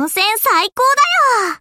温泉最高だよ。